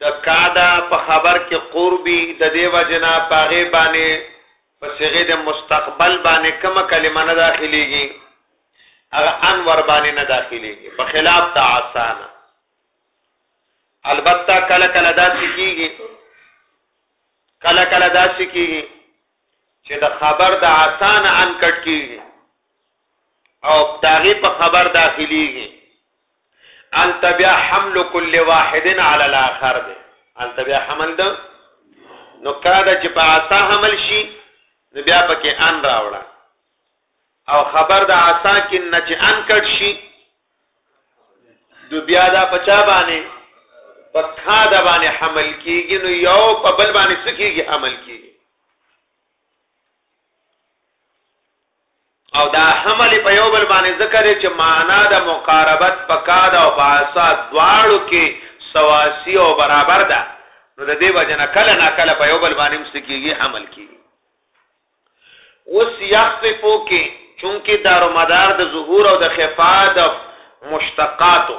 د کاده په خبر کې قربی د دې وجې نه په هغې باندې په صيغې د مستقبل باندې کومه کلمه نه داخليږي هغه ان ور باندې نه داخليږي په خلاف د عسانه البته کله کله دا سکیږي کله کله دا سکیږي چې د خبر د آسان ان کټ کیږي او داغي په خبر داخليږي هلته بیا حمل کل واحد علی الاخر دی هلته بیا حمل ده نو کله دا چې په عصا حمل شي نو بیا پکې ان راوړه او خبر د عصا کې نه چې ان کټ شي نو بیا دا پچا باندې په کھا د باندې حمل کیږي نو یو په بل باندې سکیږي حمل کیږي او دا حمل په یو بل باندې ذکر چې معنا د مقاربت په کاد او په عصا دواړو کې سواسی او برابر ده نو د دې وجه نه کله نا کله په یو بل باندې هم سکیږي حمل کیږي اوس یخطفو کې چونکه دارو مدار د ظهور او د خفا د مشتقاتو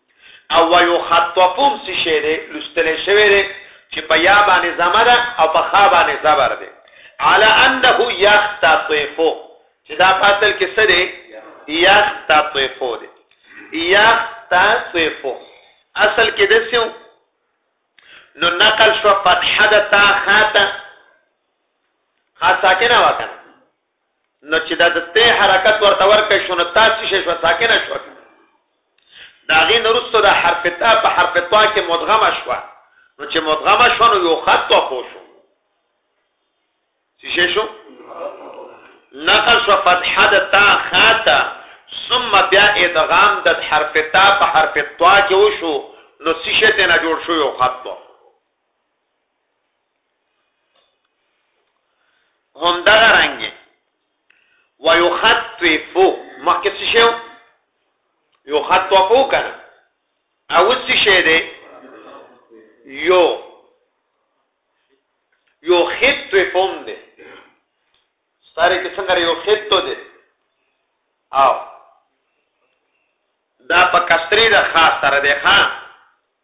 او ويخطفون څه شی دی؟ لوستل شوی دی چې په ياء باندې ضمه ده او په خاء باندې زبر دی علی انه يختطف چې دا په اصل کې څه دی؟ يختطف دی يختطف اصل کې د سیو نو نقل شو فتحه د تا خاطه خاصه کنه وکنه نو چې دا د ته حرکت ورته ورکړ شو نو تاسو شې شو ساکنه شو دا غي نورستو د حرف تا په حرف تا کې مدغمه شو نو چې مدغمه شو نو یو خط تو پو شو شې شو نقل شو فتحه د تا خاطه ثم بیا ادغام د حرف تا په حرف تا کې وشو نو شې ته نه جوړ شو یو خط تو هم دغه رنګ ويخطف مخکې څه شو يخطفو کنه او څه شي دی یو یو خط فون دی ساره کې څنګه یو خط دی او دا په کسری د خاص سره دی ها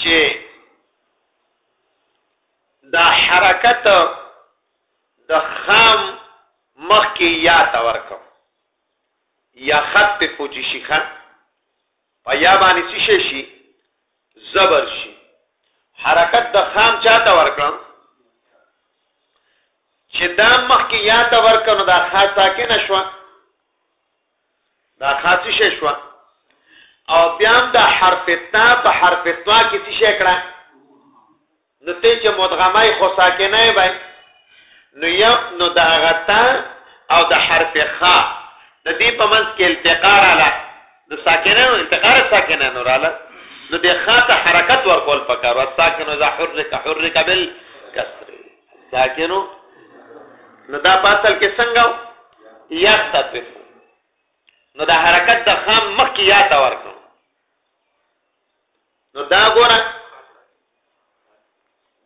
چې دا حرکت د خام مخ کې یا تا ورکم یا خط په فوجي شي خان په یا باندې څه شي شي زبر شي حرکت د خام چاته ورکړم چې دا مخ کې یا تا ورکنو دا خاصه کې نشوه دا خاصی شې شو او بیا هم د حرف تا په حرف طا کې څه شي کړه نو ته چې مدغمه خو ساکنه وي نو یو نو دا غتا او د حرف خا د دې په منځ کې التقا رااله د ساکنه نو التقا ساکنه نو رااله نو د خا ته حرکت ورکول پکار او ساکنه ذا حرک حرک بال کسر ساکنو نو دا په اصل کې څنګه و یختطف نو دا حرکت د خام مخ کې یا تا ورکړو نو دا ګوره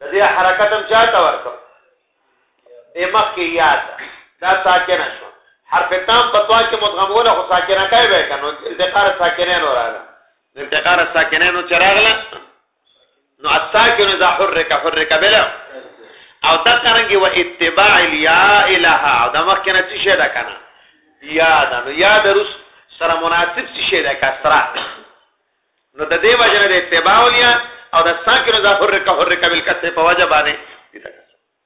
د دې حرکت هم چاته ورکړو د مخ کې یا تا دا ساکنه شو حرف تام په توا کې مدغم ولا خو ساکنه کوي به کنو التقار ساکنه نور راغله التقار ساکنه نو چراغله نو الساکن اذا حرک حرک بلا او دا څنګه و اتباع الیا الها او دا مخ کنه څه شه دا کنه یا دا نو یا دروس سره مناسب څه شه دا کسرا نو د دې وجنه د اتباع الیا او دا ساکن اذا حرک حرک بالکسر په وجه باندې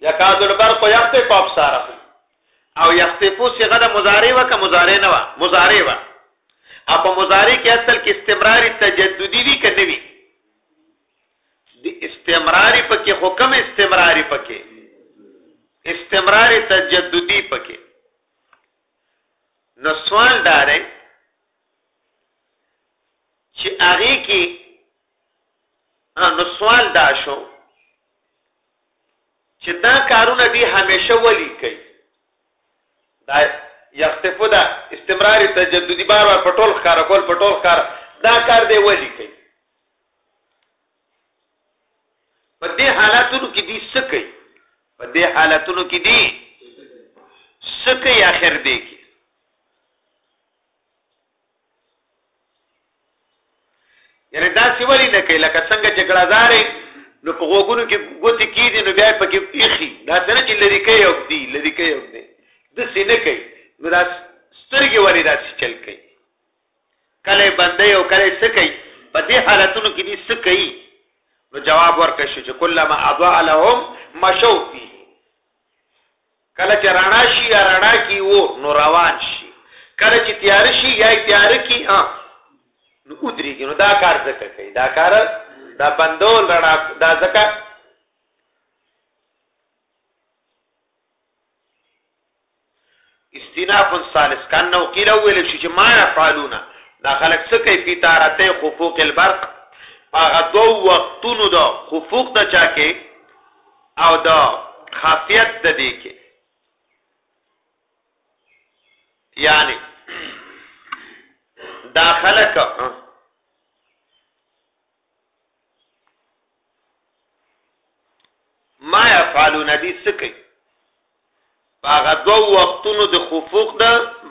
یکاد البرق یخطف ابصارهم او یخطفو صيغه د مضارع و که مضارع نه و مضارع و او په مضارع کې اصل کې استمراري تجددي وی که نه وی د استمراري پکې حکم استمراري پکې استمراري تجددي پکې نو سوال دار چې هغه کې نو سوال دا شو چې دا کارونه دی همیشه ولی کوي دا یختفو دا استمراری تجددی بار بار په ټول ښکارا کول په ټول ښکارا دا کار دی ولی کوي په دې حالاتونو کې دی څه کوي په دې حالاتونو کې دی څه کوي اخر دی کې یعنی دا سی ولی نه کوي لکه څنګه چې ګړزارې نو په غوګونو کې ګوتې کیدي نو بیا پکې ایخي دا څنګه چې لری کوي او دی لری کوي او دی د سی نه کوي نو دا سترګې ولی دا سی چل کوي کله بندې او کله سکي په دې حالتونو کې دي سکي نو جواب ورکړ شو چې کله ما اضاء لهم مشو فيه کله چې رڼا شي یا رڼا کي و نو روان شي کله چې تیار شي یا تیار کي ها نو ودرېږي نو دا کار ځکه کوي دا کار دا بندول رڼا دا ځکه استناف الثالث کان نو قیل اول شي چې ما يفعلون دا خلک څه کوي په تارته خفوق البرق هغه دوه وختونو د خفوق د چا کې او د خاصیت د دې کې یعنی دا خلق ما يفعلون دي سکي په هغه دوو وختونو د خفوق د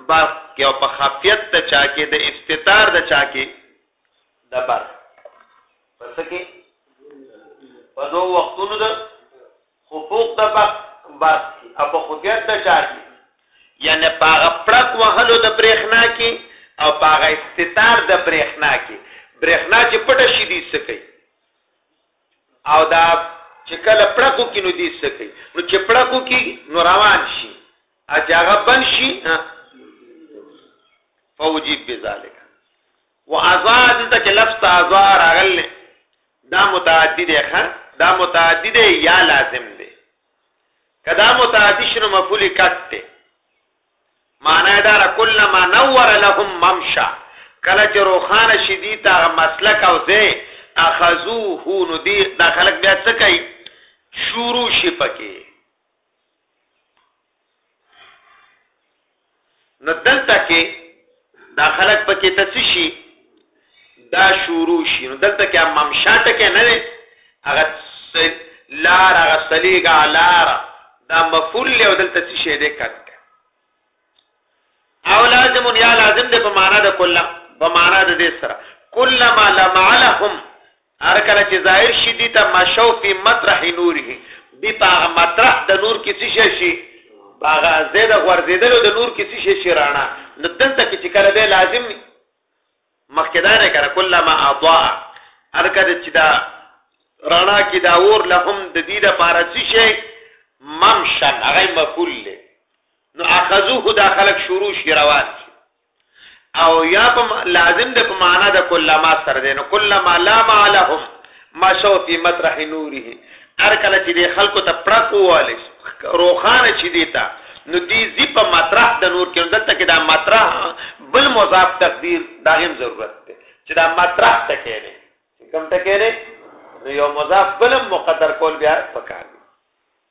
برق کې او په خفیت د چا کې د استتار د چا کې د برق په څه کې په دوو وختونو د خفوق د برق برق کې او په خفیت د چا کې یعنی په هغه پړک وهلو د برېښنا کې او په هغه استتار د برېښنا کې برېښنا چې پټه شي دي څه کوي او دا چې کله پړکو کې نو دې څه کوي نو چې پړکو کې نو روان شي چې هغه بند شي فوجیب بذالک وازاد دلته چې لفظ ازار راغلی دا متعدی دی ښه دا متعدی دی یا لازم دی کدا متعدی شنو مفعول کټ دی معنی دا را کلما نور لهم ممشا کله چې روخانه شي دي تا مسلک او زه اخذوه نو دي دا خلک بیا څه کوي شروع شي پکې نو دلته کې دا خلک پکې ته څه شي دا شروع شي نو دلته کې ممشا ټکی نه دی هغه لار هغه سلیګا لار دا مفعول له دلته څه شي دی کټ او لازم یا لازم دی په معنا د کله په معنا د دې سره کلمہ لمعلهم هر کله چې ظاهر شي دوی ته مشو فی مطرح نوره، دوی په هغه مطرح د نور کې څه شی شي؟ په هغه ځای د غورځېدلو د نور کې څه شی شي؟ رڼا. نو دلته کې چې کله دی لازم دی، مخکې دا دی که نه، کلما اضاء، هر کله چې دا رڼا کې دا اور لهم د دوی لپاره څه شی؟ ممشن، هغه مفعول دی، نو اخذوه دا خلک شروع شي روان شي. او یا په لازم د په معنا د کلما سره دی نو کلما لا ما لهم مشو فی مطرح نوره هر کله چې د خلکو ته پړق واله شي روخانه شي دیتا نو دی زی په مطرح د نور کې دلته کې دا مطرح بل مضاف تقدیر دا هم ضرورت دی چې دا مطرح تکې نه کوم تکې نه نو یو مضاف بل مقدر کول بیا پکار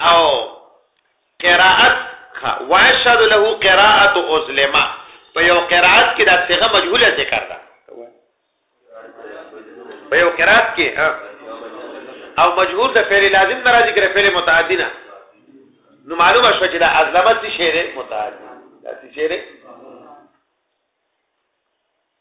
او قراءت واشهد له قراءت ازلمه په یو قراءت کې دا صيغه مجهوله ذکر ده په یو قراءت کې او مجهول د فعل لازم نه راځي کړه فعل متعدی نه نو معلومه شو چې دا ازلمه څه شی دی متعدی دا څه شی دی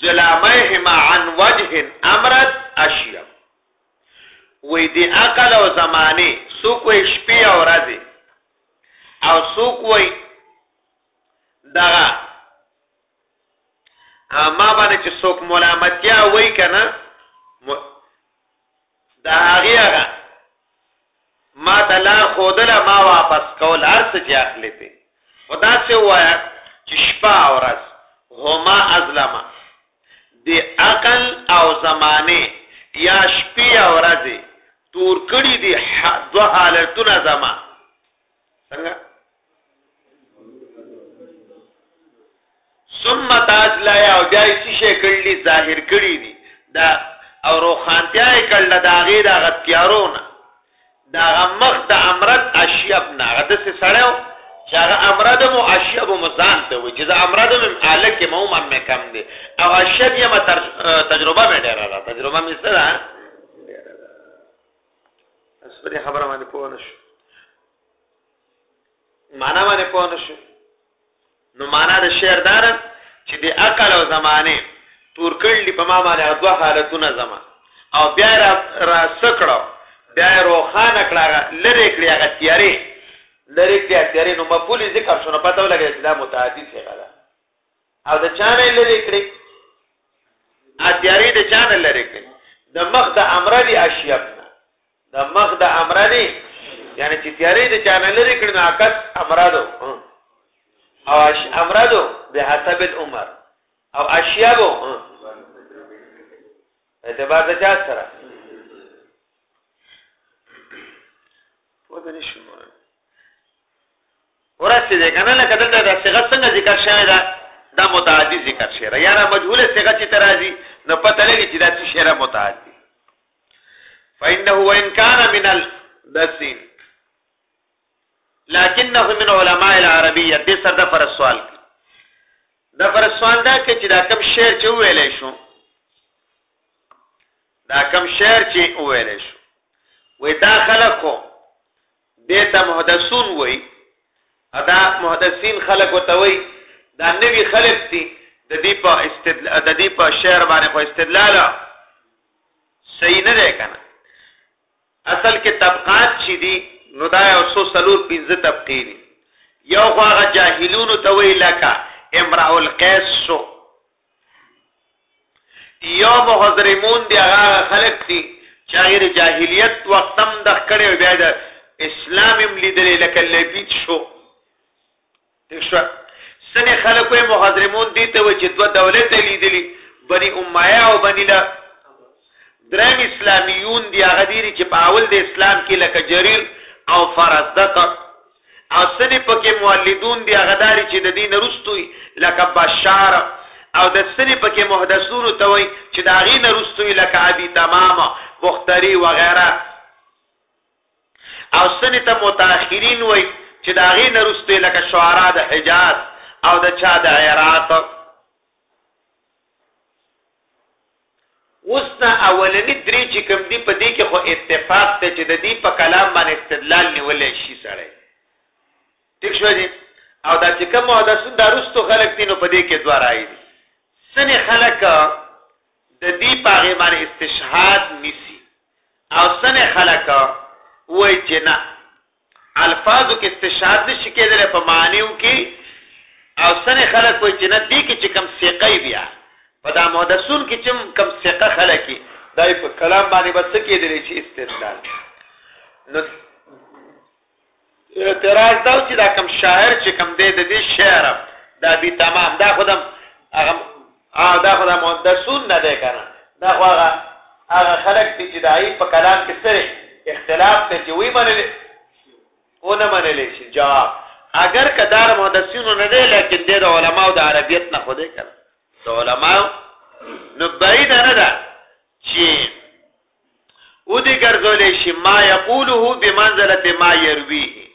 ظلامهما عن وجه امرت اشیب وې دی عقل او زمانه سوق وې شپې او ورځې او سوق وې دغه ما باندې چې سوق ملامتیا وې کنه د هغې هغه ما ته لار ښودله ما واپس کول هر څه چې اخلې پې خو داسې ووایه چې شپه او ورځ هما ازلمه د عقل او زمانه یا شپې او ورځې تور کړي دي دوه حالتونه زما څنګه ثم تاج لا یا او بیا یې شي کړلی ظاهر کړی دي دا او روخانتیا یې کړل دا غیر هغه تیارونه دا مخ د امرد اشیب نه هغه د څه سړیو چې هغه امرد مو اشیب مو ځان ته وي چې دا امرد مم الک مو مم کم دي او اشیب یې ما تجربه مې ډیره ده تجربه مې سره تاسو په دې خبره باندې پوه نه شو معنا باندې پوه نه شو نو معنا د شعر دار چې د عقل او زمانه تور کړل په ما باندې دوه حالتونه زما او بیا را, را سکړو بیا روخانه کړه لری کړی هغه تیارې لری کړی تیارې نو مفعول ذکر شونه پته ولګی چې دا متعدی څه غلا او د چانه لری کړی اتیاری د چانه لری کړی د مخ د امر دی اشیبنا د مخ د امر دی یعنی چې تیاری د چانه لری کړی نو عکس امرادو او اش امرادو به حسب العمر او اشیابو اعتبار د چا سره ودرې شو ورسې ده کنه لکه دلته دا صيغه څنګه ذکر شوی دا دا متعدی ذکر شوی را یاره مجهوله صيغه چې ترازی نو پته لګی چې دا څه شی را متعدی فانه وان كان من الدسين لكنه من علماء العربيه دې سره د پر سوال د پر سوال دا کې چې دا کم شعر چې ویلې شو دا کم شعر چې ویلې شو وې دا خلکو دې ته محدثون وایي او دا محدثین خلک ورته وایي دا نوي خلک دي د دې په استدلال د دې په شعر باندې خو استدلال صحیح نه دی کنه اصل کې طبقات چې دي نو دا یو څو سلور پنځه طبقې دي یو خو هغه جاهلونو ته وی لکه امرأ القیس شو یو مخزرمون دی هغه خلک دي چې هغه د جاهلیت وختم د خکړې او بیا د اسلام هم لیدلې لکه لبیت شو شو سنې خلکو مخزرمون دي ته چې دوه دولت لیدلې بني امیه او بني لا درم اسلامیون دی هغه دي چې په اول د اسلام کې لکه جریر او فرزدق او څنې پکې مولدون دي هغه داري چې د دې نه روستو وي لکه بشار او د څنې پکې محدثون ته وي چې د هغې نه روستو وي لکه ابي تمام بختري وغیره او څنې ته متأخرین وي چې د هغې نه روستو لکه شعرا د حجاز او د چا د عراق اوس دا اولنی درې چې کوم دي په دې کې خو اتفاق دی چې د دې په کلام باندې استدلال نیولای شي سړی ټیک شو دي او دا چې کوم محدثون دا رستو خلق دي نو په دې کې دوه راي دي سنې خلق د دې په هغه باندې استشهاد نسی او سنې خلق وای چې نه الفاظو کې استشهاد نشي کېدلی په معنیو کې او سنې خلک وایي چې نه دی کې چې کم سیقه بیا په دا محدثون کې چې کم سیقه خلک دا په کلام باندې بس کېدلی چې استدلال نو اعتراض دا چې دا کم شاعر چې کم دی د دې شعر دا به تمام دا خودم هغه ا دا خو دا محدثون نه دی کنه دا خو هغه هغه خلق دي چې دای په کلام کې سره اختلاف ته چې وی منل او نه منل شي جواب اگر کدار محدثون نه دی لیکن د علماء د عربیت نه خو دی کنه د علماء نو بعید نه ده چې او دې ګرځولې شي ما یقوله بمنزله ما يرويه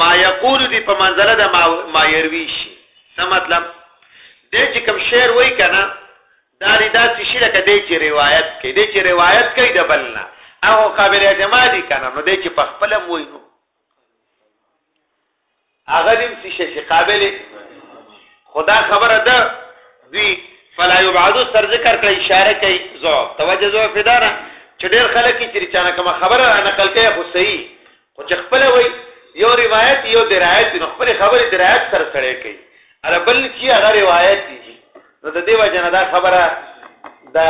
ما یقول دی په منزله د ما, ما یروی شي څه مطلب دی چې کوم شعر وای کنه دا دی دا څه شي لکه دی چې روایت کوي دی چې روایت کوي د بلنا هغه قابل اعتماد دي کنه نو دی چې په خپل موي نو هغه دې څه شي قابل خدا خبره ده دوی فلا یبعدو سر ذکر کړی اشاره کوي زو توجه زو فدارا چې ډېر خلک چې چانه کوم خبره نقل کوي خو صحیح خو چې خپله وایي یو روایت یو درایت نو خپل خبره درایت سره سړی کوي اره بل چې هغه روایت دي نو د دې وجه نه دا خبره دا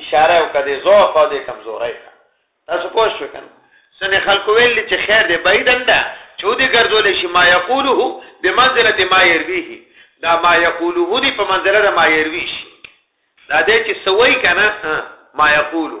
اشاره او کده ذوق او د کمزوري تاسو پوه شو کنه سن خلق ویل چې خیر دی بيدنده چودي ګرځول شي ما یقوله بمنزله ما يرويه دا ما یقوله دی په منزله ما يروي شي دا دې چې سوي کنه ما یقوله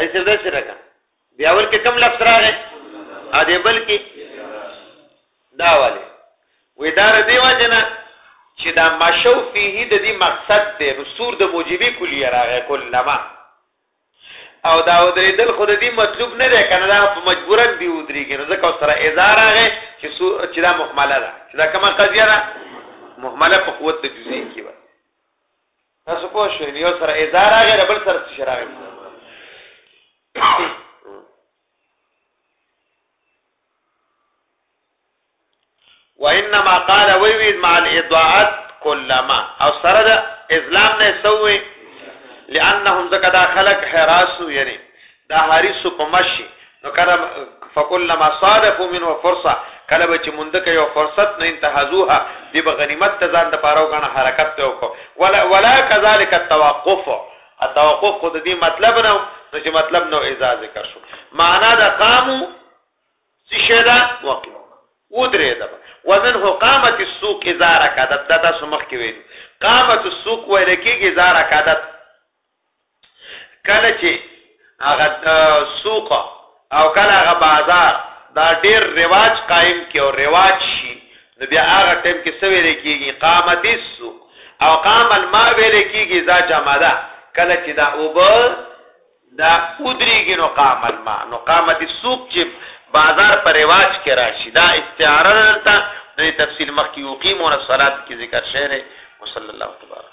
ایسه د سره کا بیا ول کې کم لفظ راغې ا دې بل کې دا والے وې دار دی وجنا چې دا مشو فيه د دې مقصد دی نو سور د موجبي کلی راغې کلمه او دا ودرې دل خود دې مطلوب نه دی کنه دا په مجبورا دی ودرې کنه ځکه سره اظهار راغې چې چې دا مخمله ده چې دا کومه قضیه ده مهمله په قوت د جزئی کې و تاسو پوه شئ یو سره اذا راغی بل سره څه راغی وانما قال ويويد مع الاضاءات كلما او سره د اسلام نه سوې لانهم زکه دا خلق حراس یعنی دا حریصو په مه شي نو کله فکلما صادفو منه فرصه کله به چې مونده که یو فرصت نو انتهزوها دی به غنیمت ته ځان د پاره وګڼه حرکت په وکړو ولا ولا کذالک التوقف التوقف خود دې مطلب نه نو چې مطلب نو اجازه ذکر شو معنا دا قامو څه شه دا وقف ودرې دا ومنه قامت السوق اذا رکعت دا تاسو مخ کې ویل قامت السوق ویل کېږي اذا رکعت کله چې هغه سوق او کله هغه بازار دا ډیر رواج قائم کې او رواج شي نو بیا هغه ټیم کې څه ویل کېږي قامت السوق او قام الماء ویل کېږي ځا جمع ده کله چې دا اوب دا ودریږي نو قام الماء نو قامت السوق چې بازار پر رواج کې راشي دا استعاره دلته د تفصیل مخکې یقیمون الصلاه کې ذکر شوی وصلی الله تبارک